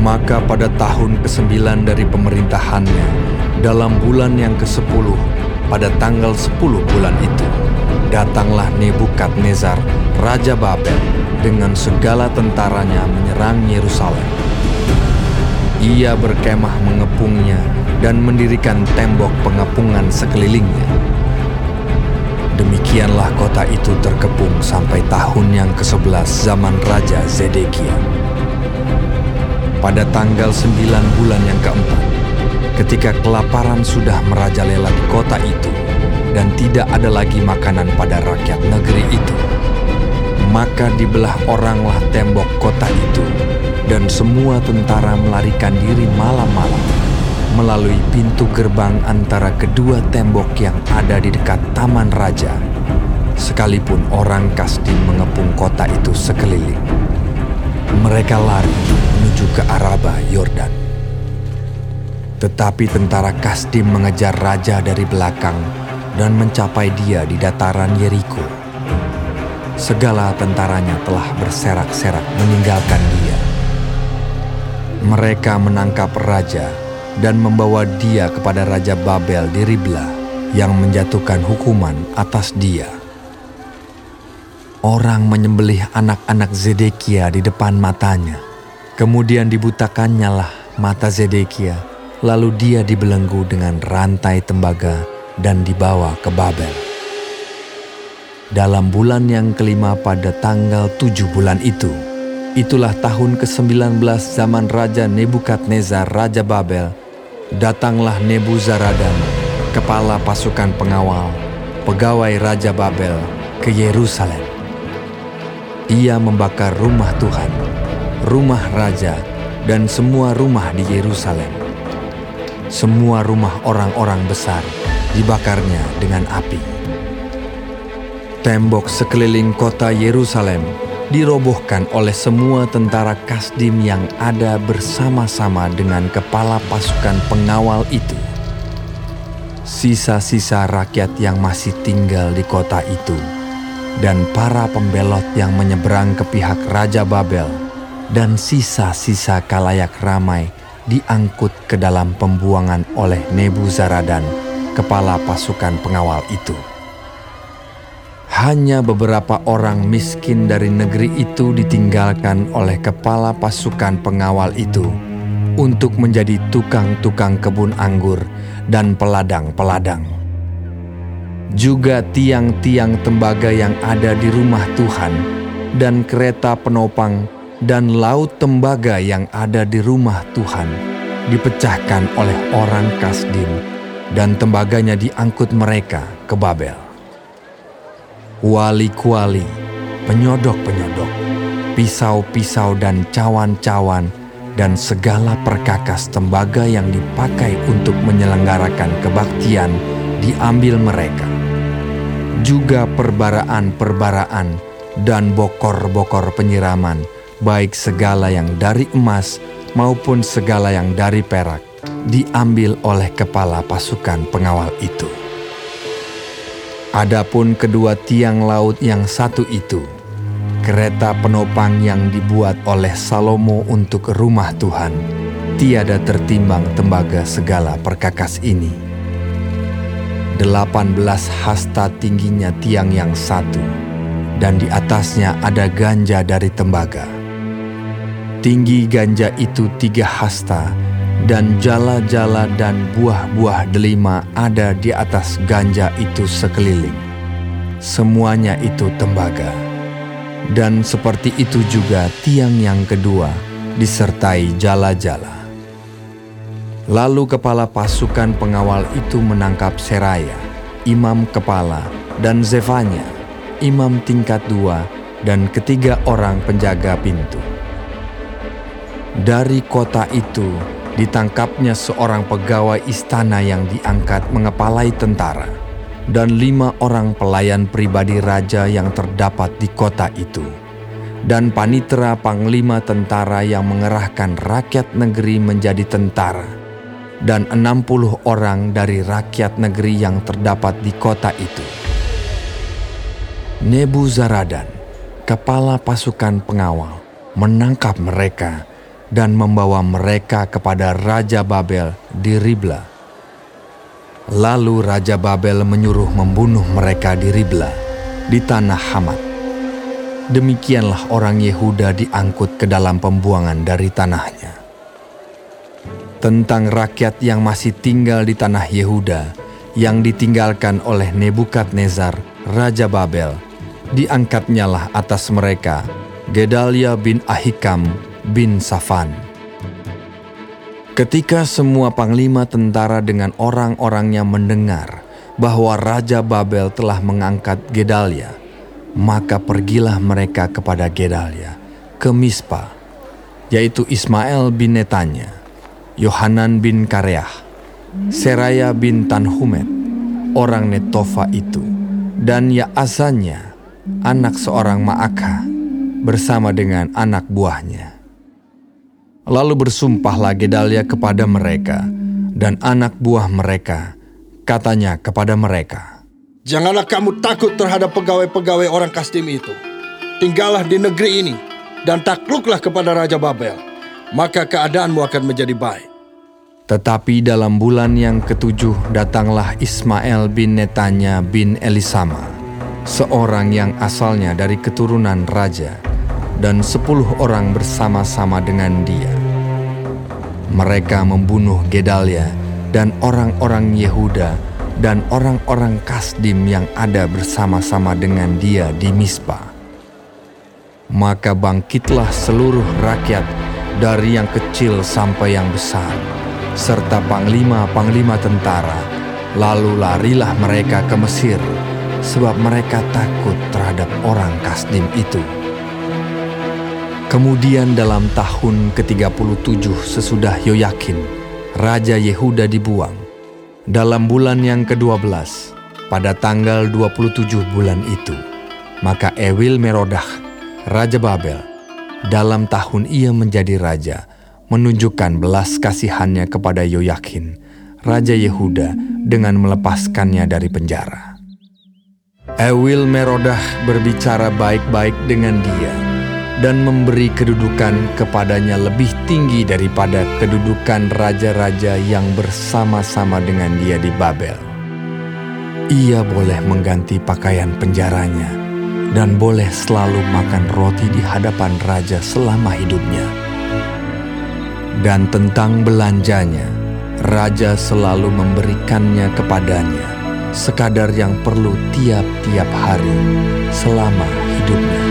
Maka pada tahun ke-9 dari pemerintahannya, dalam bulan yang ke-10, pada tanggal 10 bulan itu, datanglah Nebukadnezar, Raja Babel, dengan segala tentaranya menyerang Yerusalem. Ia berkemah mengepungnya dan mendirikan tembok pengepungan sekelilingnya. Demikianlah kota itu terkepung sampai tahun yang ke-11 zaman Raja Zedekia. Pada tanggal 9 bulan yang keempat, ketika kelaparan sudah merajalela di kota itu, dan tidak ada lagi makanan pada rakyat negeri itu, maka dibelah oranglah tembok kota itu, dan semua tentara melarikan diri malam-malam melalui pintu gerbang antara kedua tembok yang ada di dekat taman raja. Sekalipun orang Kasdim mengepung kota itu sekeliling, mereka lari menuju ke Araba Yordan. Tetapi tentara Kasdim mengejar raja dari belakang dan mencapai dia di dataran Yeriko segala tentaranya telah berserak-serak meninggalkan dia. Mereka menangkap raja dan membawa dia kepada Raja Babel di Ribla yang menjatuhkan hukuman atas dia. Orang menyembelih anak-anak Zedekia di depan matanya. Kemudian dibutakannya lah mata Zedekia, lalu dia dibelenggu dengan rantai tembaga dan dibawa ke Babel dalam bulan yang kelima pada tanggal tujuh bulan itu. Itulah tahun ke-19 zaman Raja Nebukadnezar Raja Babel. Datanglah Nebuzaradan, kepala pasukan pengawal, pegawai Raja Babel, ke Yerusalem. Ia membakar rumah Tuhan, rumah Raja, dan semua rumah di Yerusalem. Semua rumah orang-orang besar dibakarnya dengan api. Tembok sekeliling kota Yerusalem dirobohkan oleh semua tentara Kasdim yang ada bersama-sama dengan kepala pasukan pengawal itu. Sisa-sisa rakyat yang masih tinggal di kota itu dan para pembelot yang menyeberang ke pihak Raja Babel dan sisa-sisa kalayak ramai diangkut ke dalam pembuangan oleh Nebuzaradan, kepala pasukan pengawal itu. Hanya beberapa orang miskin dari negeri itu ditinggalkan oleh kepala pasukan pengawal itu untuk menjadi tukang-tukang kebun anggur dan peladang-peladang. Juga tiang-tiang tembaga yang ada di rumah Tuhan dan kereta penopang dan laut tembaga yang ada di rumah Tuhan dipecahkan oleh orang Kasdim dan tembaganya diangkut mereka ke Babel kuali-kuali, penyodok-penyodok, pisau-pisau dan cawan-cawan, dan segala perkakas tembaga yang dipakai untuk menyelenggarakan kebaktian diambil mereka. Juga perbaraan-perbaraan dan bokor-bokor penyiraman, baik segala yang dari emas maupun segala yang dari perak, diambil oleh kepala pasukan pengawal itu. Adapun kedua tiang laut yang satu itu, kereta penopang yang dibuat oleh Salomo untuk rumah Tuhan, tiada tertimbang tembaga segala perkakas ini. Delapan belas hasta tingginya tiang yang satu, dan di atasnya ada ganja dari tembaga. Tinggi ganja itu tiga hasta, dan jala-jala dan buah-buah delima ada di atas ganja itu sekeliling. Semuanya itu tembaga. Dan seperti itu juga tiang yang kedua disertai jala-jala. Lalu kepala pasukan pengawal itu menangkap Seraya, imam kepala, dan Zefanya, imam tingkat dua, dan ketiga orang penjaga pintu. Dari kota itu ditangkapnya seorang pegawai istana yang diangkat mengepalai tentara dan lima orang pelayan pribadi raja yang terdapat di kota itu dan panitera panglima tentara yang mengerahkan rakyat negeri menjadi tentara dan enam puluh orang dari rakyat negeri yang terdapat di kota itu. Nebuzaradan, kepala pasukan pengawal, menangkap mereka dan membawa mereka kepada Raja Babel di Ribla. Lalu Raja Babel menyuruh membunuh mereka di Ribla, di tanah Hamat. Demikianlah orang Yehuda diangkut ke dalam pembuangan dari tanahnya. Tentang rakyat yang masih tinggal di tanah Yehuda, yang ditinggalkan oleh Nebukadnezar, Raja Babel, diangkatnyalah atas mereka Gedalia bin Ahikam bin Safan. Ketika semua panglima tentara dengan orang-orangnya mendengar bahwa Raja Babel telah mengangkat Gedalia, maka pergilah mereka kepada Gedalia ke Mispa, yaitu Ismail bin Netanya, Yohanan bin Kareah, Seraya bin Tanhumet, orang Netofa itu, dan Yaazanya, anak seorang Maakah, bersama dengan anak buahnya. Lalu bersumpahlah Gedalia kepada mereka dan anak buah mereka, katanya kepada mereka, Janganlah kamu takut terhadap pegawai-pegawai orang Kasdim itu. Tinggallah di negeri ini dan takluklah kepada Raja Babel, maka keadaanmu akan menjadi baik. Tetapi dalam bulan yang ketujuh datanglah Ismail bin Netanya bin Elisama, seorang yang asalnya dari keturunan raja, dan sepuluh orang bersama-sama dengan dia. Mereka membunuh Gedalia dan orang-orang Yehuda dan orang-orang Kasdim yang ada bersama-sama dengan dia di Mispa. Maka bangkitlah seluruh rakyat dari yang kecil sampai yang besar, serta panglima-panglima tentara, lalu larilah mereka ke Mesir, sebab mereka takut terhadap orang Kasdim itu. Kemudian dalam tahun ke-37 sesudah Yoyakin, Raja Yehuda dibuang. Dalam bulan yang ke-12, pada tanggal 27 bulan itu, maka Ewil Merodah, Raja Babel, dalam tahun ia menjadi raja, menunjukkan belas kasihannya kepada Yoyakin, Raja Yehuda, dengan melepaskannya dari penjara. Ewil Merodah berbicara baik-baik dengan dia, dan memberi kedudukan kepadanya lebih tinggi daripada kedudukan raja-raja yang bersama-sama dengan dia di Babel. Ia boleh mengganti pakaian penjaranya dan boleh selalu makan roti di hadapan raja selama hidupnya. Dan tentang belanjanya, raja selalu memberikannya kepadanya sekadar yang perlu tiap-tiap hari selama hidupnya.